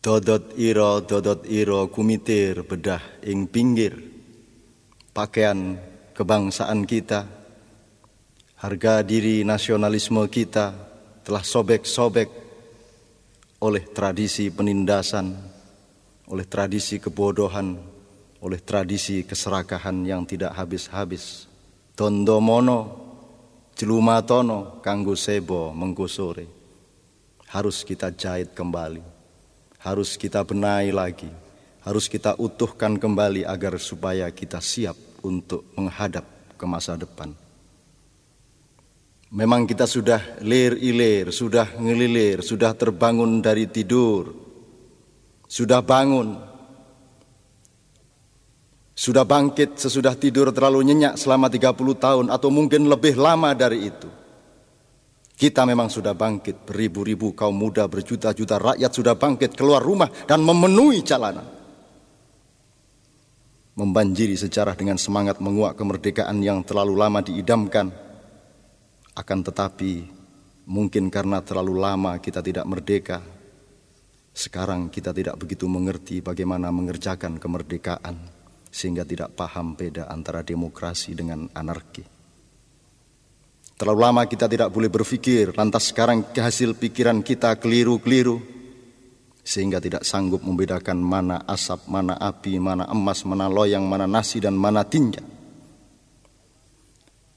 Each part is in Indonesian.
Dodot iro dodot iro kumitir bedah ing pinggir pakaian kebangsaan kita. Harga diri nasionalisme kita telah sobek-sobek oleh tradisi penindasan oleh tradisi kebodohan oleh tradisi keserakahan yang tidak habis-habis. Tondomono Jelumatono kanggo sebo mengkusore harus kita jahit kembali harus kita benahi lagi, harus kita utuhkan kembali agar supaya kita siap untuk menghadap ke masa depan. Memang kita sudah lir ilir, sudah ngelilir, sudah terbangun dari tidur, sudah bangun, sudah bangkit sesudah tidur terlalu nyenyak selama 30 tahun atau mungkin lebih lama dari itu. Kita memang sudah bangkit, beribu-ribu kaum muda, berjuta-juta rakyat sudah bangkit keluar rumah dan memenuhi jalanan. Membanjiri sejarah dengan semangat menguak kemerdekaan yang terlalu lama diidamkan. Akan tetapi mungkin karena terlalu lama kita tidak merdeka, sekarang kita tidak begitu mengerti bagaimana mengerjakan kemerdekaan sehingga tidak paham beda antara demokrasi dengan anarki. Terlalu lama kita tidak boleh berpikir, lantas sekarang hasil pikiran kita keliru-keliru, sehingga tidak sanggup membedakan mana asap, mana api, mana emas, mana loyang, mana nasi, dan mana tinja.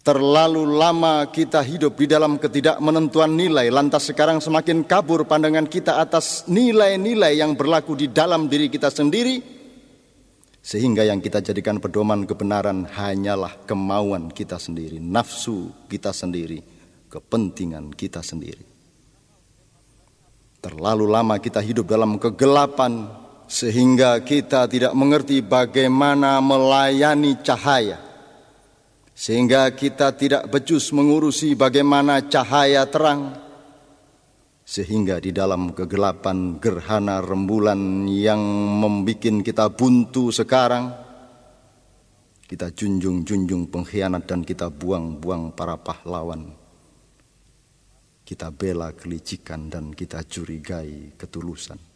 Terlalu lama kita hidup di dalam ketidakmenentuan nilai, lantas sekarang semakin kabur pandangan kita atas nilai-nilai yang berlaku di dalam diri kita sendiri, sehingga yang kita jadikan pedoman kebenaran hanyalah kemauan kita sendiri, nafsu kita sendiri, kepentingan kita sendiri. Terlalu lama kita hidup dalam kegelapan sehingga kita tidak mengerti bagaimana melayani cahaya. Sehingga kita tidak becus mengurusi bagaimana cahaya terang sehingga di dalam kegelapan gerhana rembulan yang membuat kita buntu sekarang, kita junjung-junjung pengkhianat dan kita buang-buang para pahlawan. Kita bela kelicikan dan kita curigai ketulusan.